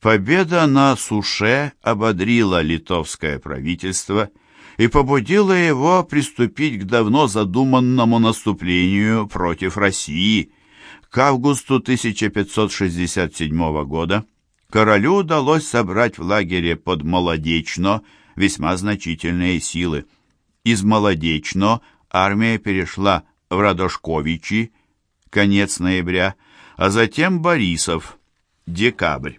Победа на Суше ободрила литовское правительство и побудила его приступить к давно задуманному наступлению против России. К августу 1567 года королю удалось собрать в лагере под Молодечно весьма значительные силы. Из Молодечно армия перешла в Радошковичи, конец ноября, а затем Борисов, декабрь.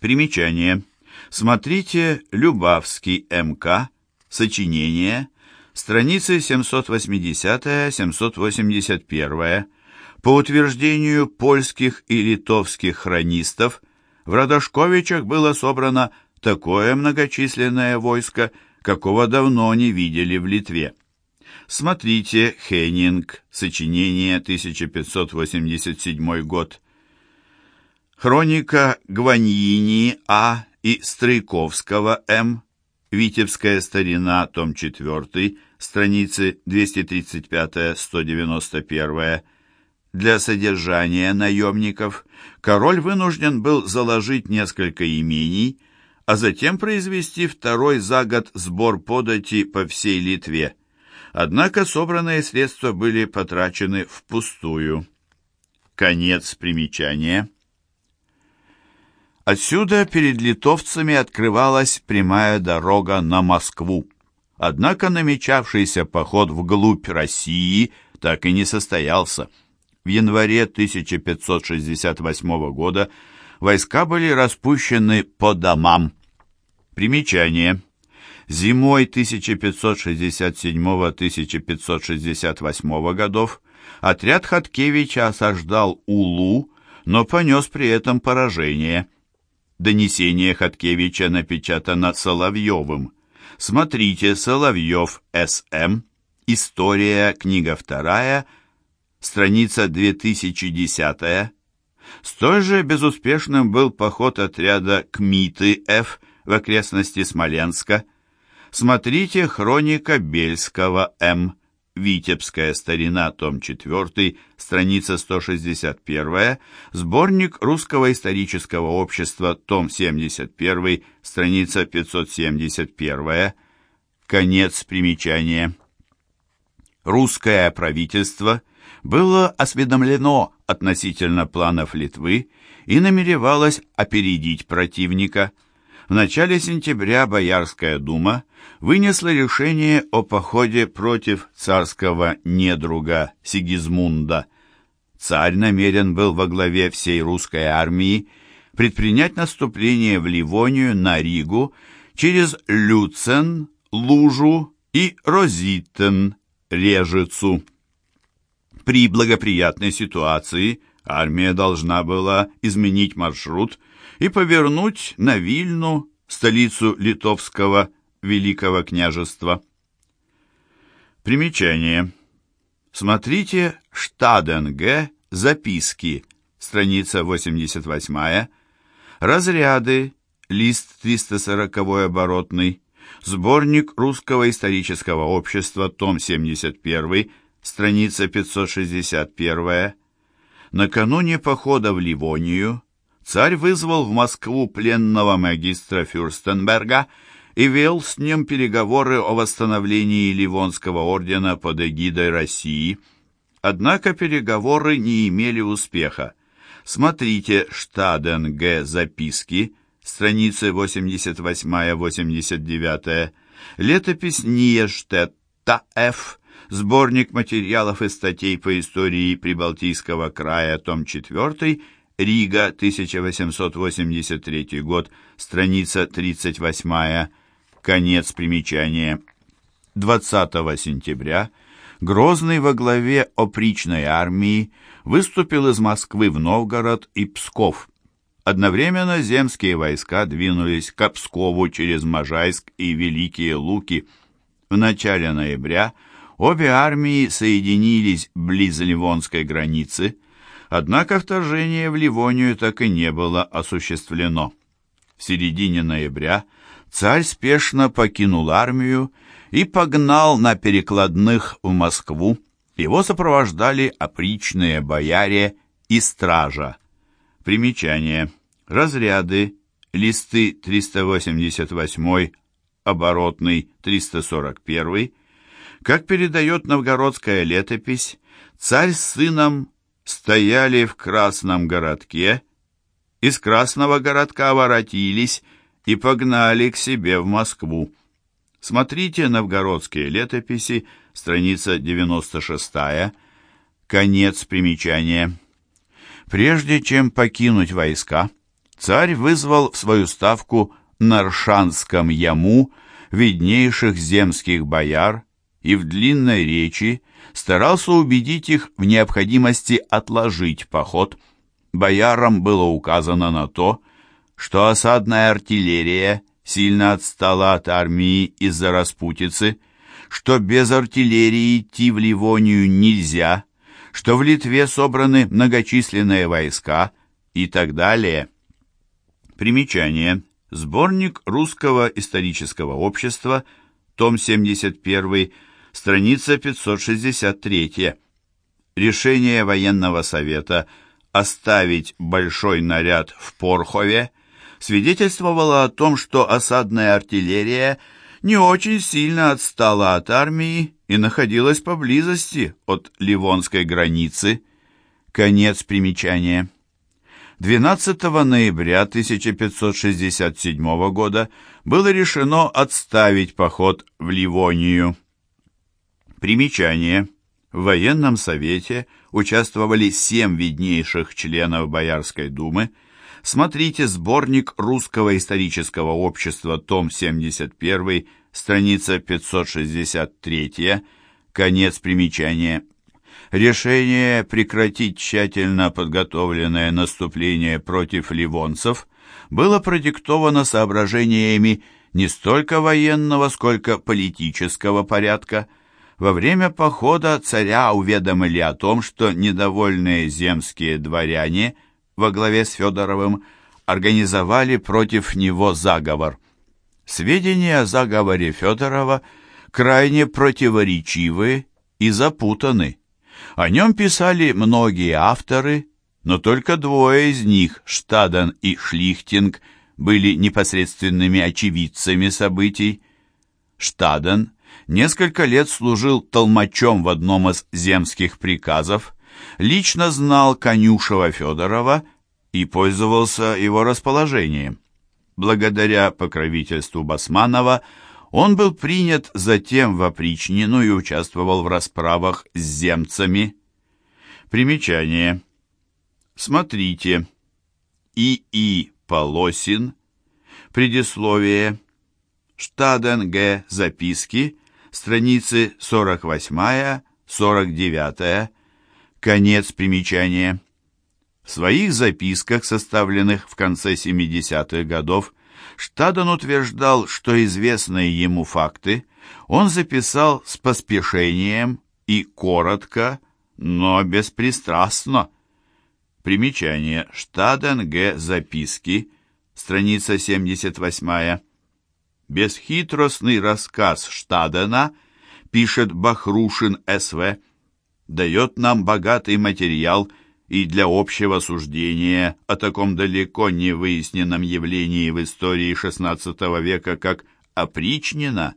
Примечание. Смотрите Любавский МК, сочинение, страницы 780-781. По утверждению польских и литовских хронистов, в Радошковичах было собрано такое многочисленное войско, какого давно не видели в Литве. Смотрите Хеннинг, сочинение, 1587 год. Хроника Гваньини А. и Стройковского М. Витебская старина, том 4, страницы 235-191. Для содержания наемников король вынужден был заложить несколько имений, а затем произвести второй за год сбор подати по всей Литве. Однако собранные средства были потрачены впустую. Конец примечания. Отсюда перед литовцами открывалась прямая дорога на Москву. Однако намечавшийся поход вглубь России так и не состоялся. В январе 1568 года войска были распущены по домам. Примечание. Зимой 1567-1568 годов отряд Хаткевича осаждал Улу, но понес при этом поражение – Донесение Хаткевича напечатано Соловьевым. Смотрите Соловьев С.М. История, книга вторая, страница 2010. Столь же безуспешным был поход отряда Кмиты Ф. в окрестности Смоленска. Смотрите хроника Бельского М. Витебская старина, том 4, страница 161, сборник Русского исторического общества, том 71, страница 571, конец примечания. Русское правительство было осведомлено относительно планов Литвы и намеревалось опередить противника – в начале сентября Боярская дума вынесла решение о походе против царского недруга Сигизмунда. Царь намерен был во главе всей русской армии предпринять наступление в Ливонию на Ригу через Люцен, Лужу и Розитен, Режицу. При благоприятной ситуации армия должна была изменить маршрут и повернуть на Вильну, столицу литовского Великого княжества. Примечание. Смотрите Штаденге, записки, страница 88, разряды, лист 340 оборотный, сборник Русского исторического общества, том 71, страница 561, накануне похода в Ливонию царь вызвал в Москву пленного магистра Фюрстенберга и вел с ним переговоры о восстановлении Ливонского ордена под эгидой России. Однако переговоры не имели успеха. Смотрите Штаден Г. Записки, страницы 88-89, летопись Ниештетта Ф., сборник материалов и статей по истории Прибалтийского края, том 4, Рига, 1883 год, страница 38, конец примечания. 20 сентября Грозный во главе опричной армии выступил из Москвы в Новгород и Псков. Одновременно земские войска двинулись к Пскову через Можайск и Великие Луки. В начале ноября обе армии соединились близ Ливонской границы – Однако вторжение в Ливонию так и не было осуществлено. В середине ноября царь спешно покинул армию и погнал на перекладных в Москву. Его сопровождали опричные бояре и стража. Примечание. Разряды, листы 388, оборотный 341, как передает новгородская летопись, царь с сыном стояли в красном городке, из красного городка воротились и погнали к себе в Москву. Смотрите новгородские летописи, страница 96, конец примечания. Прежде чем покинуть войска, царь вызвал в свою ставку на Ршанском яму виднейших земских бояр и в длинной речи старался убедить их в необходимости отложить поход. Боярам было указано на то, что осадная артиллерия сильно отстала от армии из-за распутицы, что без артиллерии идти в Ливонию нельзя, что в Литве собраны многочисленные войска и так далее. Примечание. Сборник Русского исторического общества, том 71, страница 563. Решение военного совета оставить большой наряд в Порхове свидетельствовало о том, что осадная артиллерия не очень сильно отстала от армии и находилась поблизости от Ливонской границы. Конец примечания. 12 ноября 1567 года было решено отставить поход в Ливонию. Примечание. В военном совете участвовали семь виднейших членов Боярской думы. Смотрите сборник Русского исторического общества, том 71, страница 563, конец примечания. Решение прекратить тщательно подготовленное наступление против ливонцев было продиктовано соображениями не столько военного, сколько политического порядка. Во время похода царя уведомили о том, что недовольные земские дворяне во главе с Федоровым организовали против него заговор – Сведения о заговоре Федорова крайне противоречивы и запутаны. О нем писали многие авторы, но только двое из них, Штаден и Шлихтинг, были непосредственными очевидцами событий. Штаден несколько лет служил толмачом в одном из земских приказов, лично знал Конюшева Федорова и пользовался его расположением. Благодаря покровительству Басманова он был принят затем в опричнину и участвовал в расправах с земцами. Примечание. Смотрите. И.И. Полосин. Предисловие. Штаден Г. Записки. Страницы 48-49. Конец примечания. В своих записках, составленных в конце 70-х годов, Штаден утверждал, что известные ему факты он записал с поспешением и коротко, но беспристрастно. Примечание. Штаден Г. Записки. Страница 78. Бесхитростный рассказ Штадена, пишет Бахрушин С.В., дает нам богатый материал и для общего суждения о таком далеко не выясненном явлении в истории XVI века, как опричнина,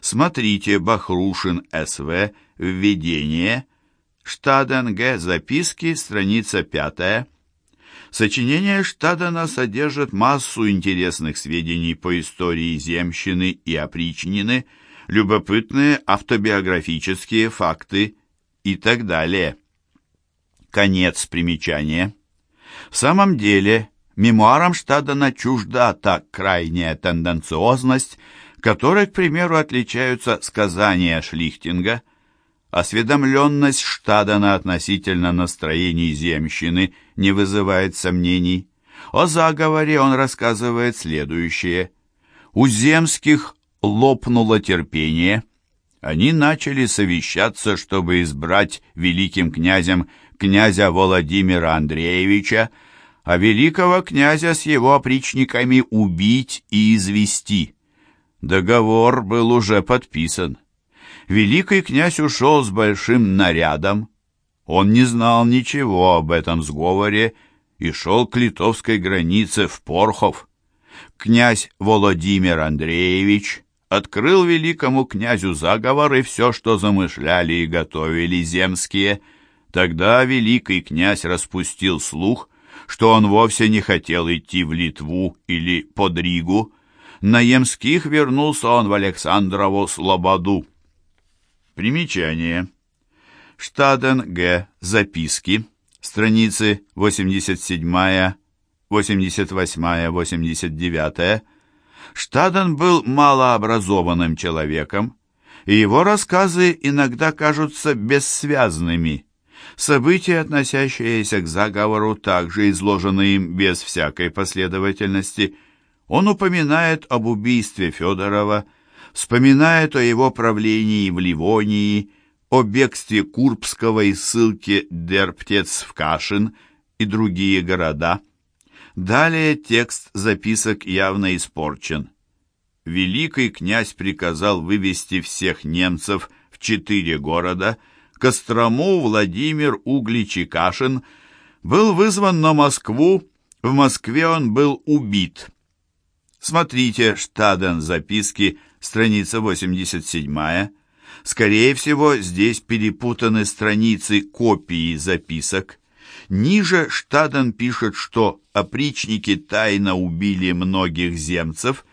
смотрите Бахрушин С.В. «Введение», Штаден Г. Записки, страница 5. Сочинение Штадена содержит массу интересных сведений по истории земщины и опричнины, любопытные автобиографические факты и так далее. Конец примечания. В самом деле, мемуарам Штадена чужда так крайняя тенденциозность, которой, к примеру, отличаются сказания Шлихтинга. Осведомленность Штадена относительно настроений земщины не вызывает сомнений. О заговоре он рассказывает следующее. У земских лопнуло терпение. Они начали совещаться, чтобы избрать великим князем князя Владимира Андреевича, а великого князя с его опричниками убить и извести. Договор был уже подписан. Великий князь ушел с большим нарядом. Он не знал ничего об этом сговоре и шел к литовской границе в Порхов. Князь Володимир Андреевич открыл великому князю заговор и все, что замышляли и готовили земские. Тогда великий князь распустил слух, что он вовсе не хотел идти в Литву или под Ригу. На Емских вернулся он в Александрову Слободу. Примечание. Штаден Г. Записки. Страницы 87, 88, 89. Штаден был малообразованным человеком, и его рассказы иногда кажутся бессвязными. События, относящиеся к заговору, также изложены им без всякой последовательности. Он упоминает об убийстве Федорова, вспоминает о его правлении в Ливонии, о бегстве Курбского и ссылке Дерптец в Кашин и другие города. Далее текст записок явно испорчен. Великий князь приказал вывести всех немцев в четыре города. Кострому, Владимир, Углич и Кашин был вызван на Москву. В Москве он был убит. Смотрите Штаден записки, страница 87 Скорее всего, здесь перепутаны страницы копии записок. Ниже Штаден пишет, что опричники тайно убили многих земцев,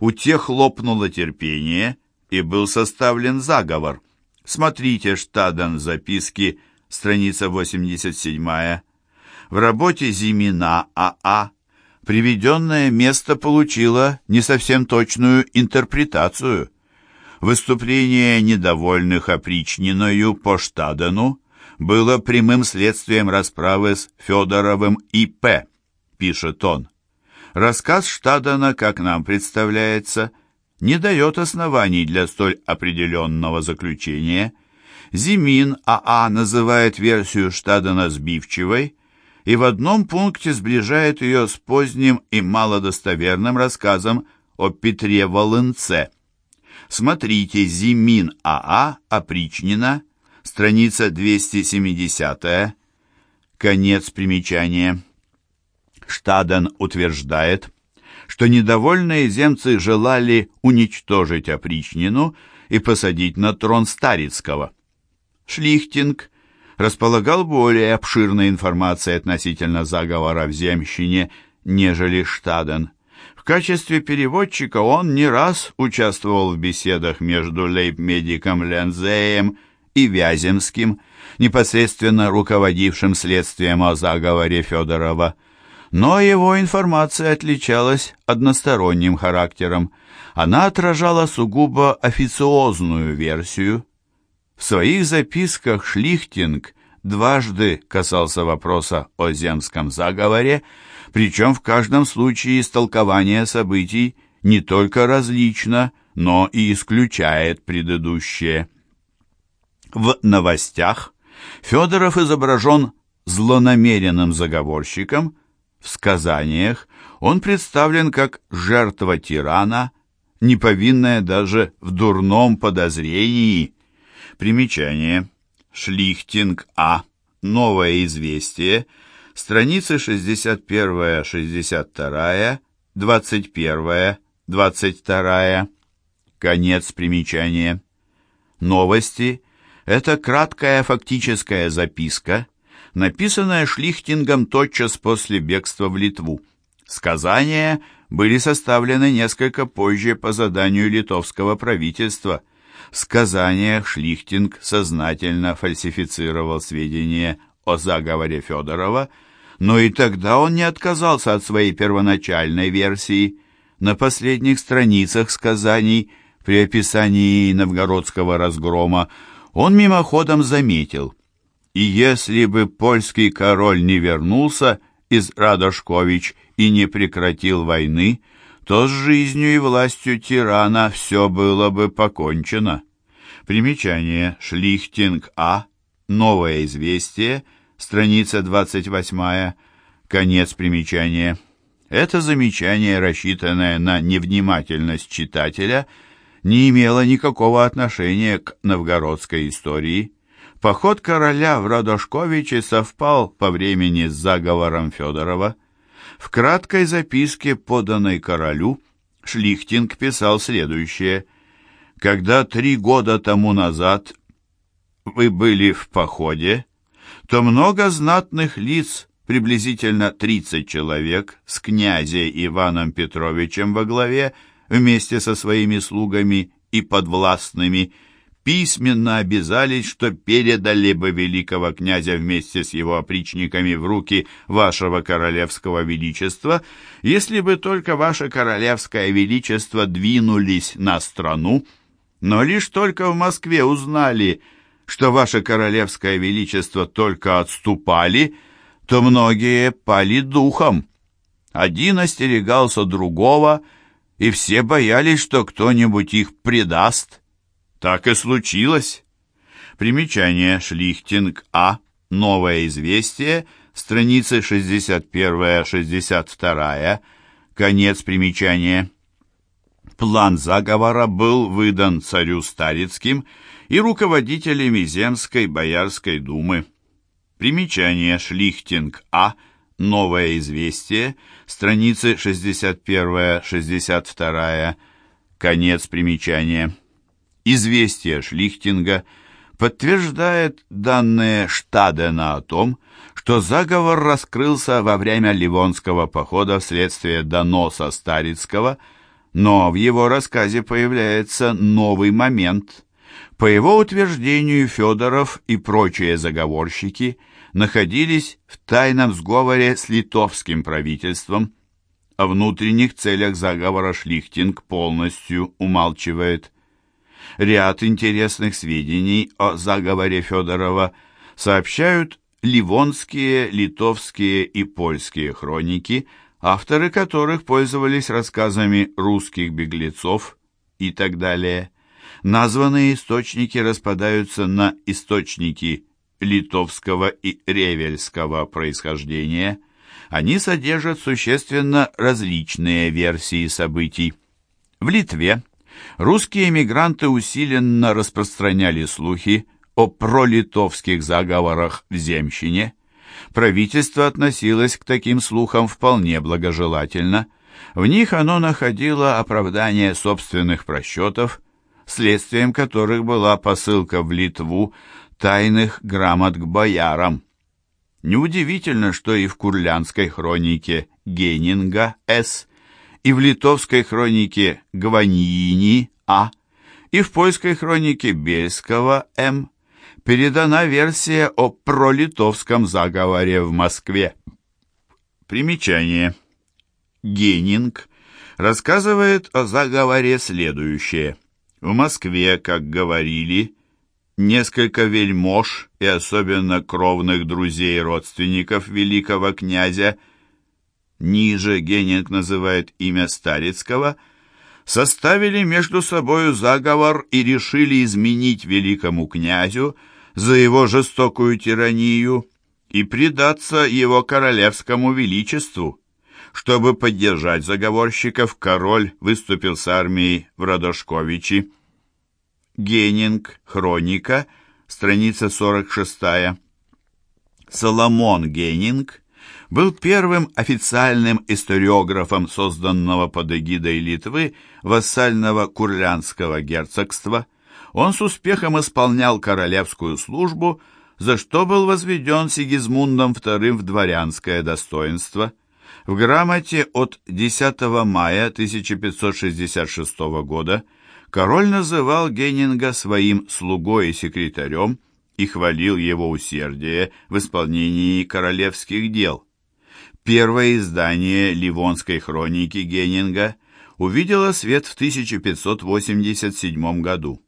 у тех лопнуло терпение, и был составлен заговор. Смотрите Штаден записки, страница 87 В работе Зимина АА приведенное место получило не совсем точную интерпретацию. Выступление недовольных опричниною по Штадену было прямым следствием расправы с Федоровым И.П., пишет он. Рассказ Штадена, как нам представляется, не дает оснований для столь определенного заключения. Зимин А.А. называет версию Штадена сбивчивой и в одном пункте сближает ее с поздним и малодостоверным рассказом о Петре Волынце. Смотрите Зимин А.А. Опричнина, страница 270 конец примечания. Штаден утверждает, что недовольные земцы желали уничтожить опричнину и посадить на трон Старицкого. Шлихтинг располагал более обширной информацией относительно заговора в земщине, нежели Штаден. В качестве переводчика он не раз участвовал в беседах между лейб-медиком Лензеем и Вяземским, непосредственно руководившим следствием о заговоре Федорова. Но его информация отличалась односторонним характером. Она отражала сугубо официозную версию. В своих записках Шлихтинг дважды касался вопроса о земском заговоре, причем в каждом случае истолкование событий не только различно, но и исключает предыдущее. В новостях Федоров изображен злонамеренным заговорщиком, в сказаниях он представлен как жертва тирана, неповинная даже в дурном подозрении. Примечание. Шлихтинг А. Новое известие. Страницы 61, 62, 21, 22. Конец примечания. Новости это краткая фактическая записка, написанная Шлихтингом тотчас после бегства в Литву. Сказания были составлены несколько позже по заданию литовского правительства. В сказаниях Шлихтинг сознательно фальсифицировал сведения о заговоре Федорова, но и тогда он не отказался от своей первоначальной версии. На последних страницах сказаний при описании новгородского разгрома он мимоходом заметил, и если бы польский король не вернулся из Радошкович и не прекратил войны, то с жизнью и властью тирана все было бы покончено. Примечание Шлихтинг А. Новое известие. Страница 28. Конец примечания. Это замечание, рассчитанное на невнимательность читателя – не имело никакого отношения к новгородской истории. Поход короля в Радошковичи совпал по времени с заговором Федорова. В краткой записке, поданной королю, Шлихтинг писал следующее. «Когда три года тому назад вы были в походе, то много знатных лиц, приблизительно 30 человек, с князем Иваном Петровичем во главе, вместе со своими слугами и подвластными, письменно обязались, что передали бы великого князя вместе с его опричниками в руки вашего королевского величества, если бы только ваше королевское величество двинулись на страну, но лишь только в Москве узнали, что ваше королевское величество только отступали, то многие пали духом. Один остерегался другого, и все боялись, что кто-нибудь их предаст. Так и случилось. Примечание Шлихтинг А. Новое известие. Страницы 61-62. Конец примечания. План заговора был выдан царю Старицким и руководителями Земской Боярской думы. Примечание Шлихтинг А. Новое известие. Страницы 61-62. Конец примечания. Известие Шлихтинга подтверждает данные Штадена о том, что заговор раскрылся во время Ливонского похода вследствие доноса Старицкого, но в его рассказе появляется новый момент. По его утверждению Федоров и прочие заговорщики находились в тайном сговоре с литовским правительством. О внутренних целях заговора Шлихтинг полностью умалчивает. Ряд интересных сведений о заговоре Федорова сообщают ливонские, литовские и польские хроники, авторы которых пользовались рассказами русских беглецов и так далее. Названные источники распадаются на источники литовского и ревельского происхождения. Они содержат существенно различные версии событий. В Литве русские эмигранты усиленно распространяли слухи о пролитовских заговорах в Земщине. Правительство относилось к таким слухам вполне благожелательно. В них оно находило оправдание собственных просчетов, следствием которых была посылка в Литву тайных грамот к боярам. Неудивительно, что и в курлянской хронике Генинга С и в литовской хронике Гваньини А, и в польской хронике Бельского М передана версия о пролитовском заговоре в Москве. Примечание. Генинг рассказывает о заговоре следующее. В Москве, как говорили, несколько вельмож и особенно кровных друзей и родственников великого князя – ниже Генинг называет имя Старицкого, составили между собою заговор и решили изменить великому князю за его жестокую тиранию и предаться его королевскому величеству. Чтобы поддержать заговорщиков, король выступил с армией в Радошковичи. Генинг, хроника, страница 46. Соломон Генинг, был первым официальным историографом созданного под эгидой Литвы вассального Курлянского герцогства. Он с успехом исполнял королевскую службу, за что был возведен Сигизмундом II в дворянское достоинство. В грамоте от 10 мая 1566 года король называл Геннинга своим слугой и секретарем и хвалил его усердие в исполнении королевских дел. Первое издание Ливонской хроники Геннинга увидело свет в 1587 году.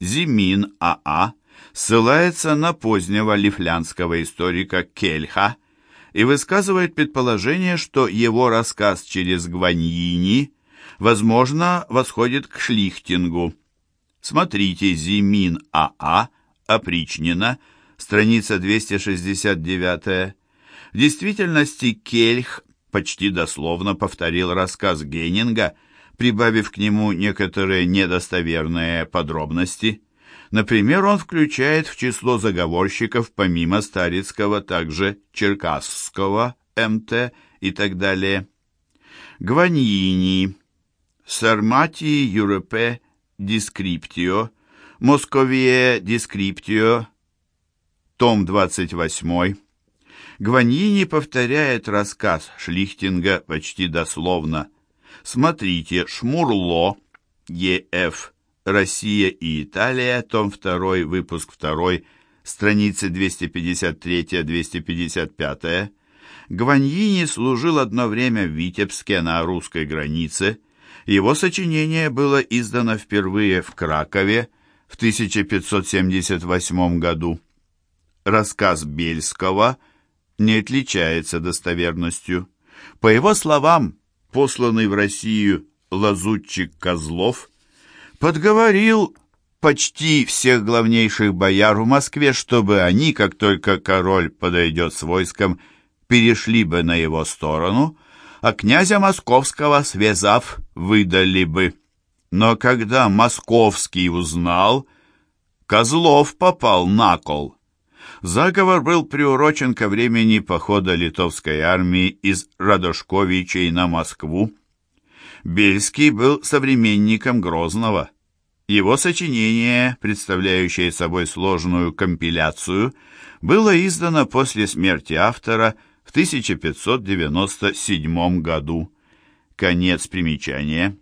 Зимин А.А. А ссылается на позднего лифлянского историка Кельха и высказывает предположение, что его рассказ через Гваньини, возможно, восходит к Шлихтингу. Смотрите Зимин А.А. А, Опричнина, страница 269 в действительности Кельх почти дословно повторил рассказ Геннинга, прибавив к нему некоторые недостоверные подробности. Например, он включает в число заговорщиков помимо Старицкого также Черкасского, МТ и так далее. Гваньини, Sarmatiae Europeae Descriptio, Moscoviae Descriptio, том 28. Гваньини повторяет рассказ Шлихтинга почти дословно. Смотрите, Шмурло, Е.Ф., Россия и Италия, том 2, выпуск 2, страницы 253-255. Гваньини служил одно время в Витебске на русской границе. Его сочинение было издано впервые в Кракове в 1578 году. Рассказ Бельского не отличается достоверностью. По его словам, посланный в Россию лазутчик Козлов подговорил почти всех главнейших бояр в Москве, чтобы они, как только король подойдет с войском, перешли бы на его сторону, а князя Московского, связав, выдали бы. Но когда Московский узнал, Козлов попал на кол. Заговор был приурочен ко времени похода литовской армии из Радошковичей на Москву. Бельский был современником Грозного. Его сочинение, представляющее собой сложную компиляцию, было издано после смерти автора в 1597 году. Конец примечания.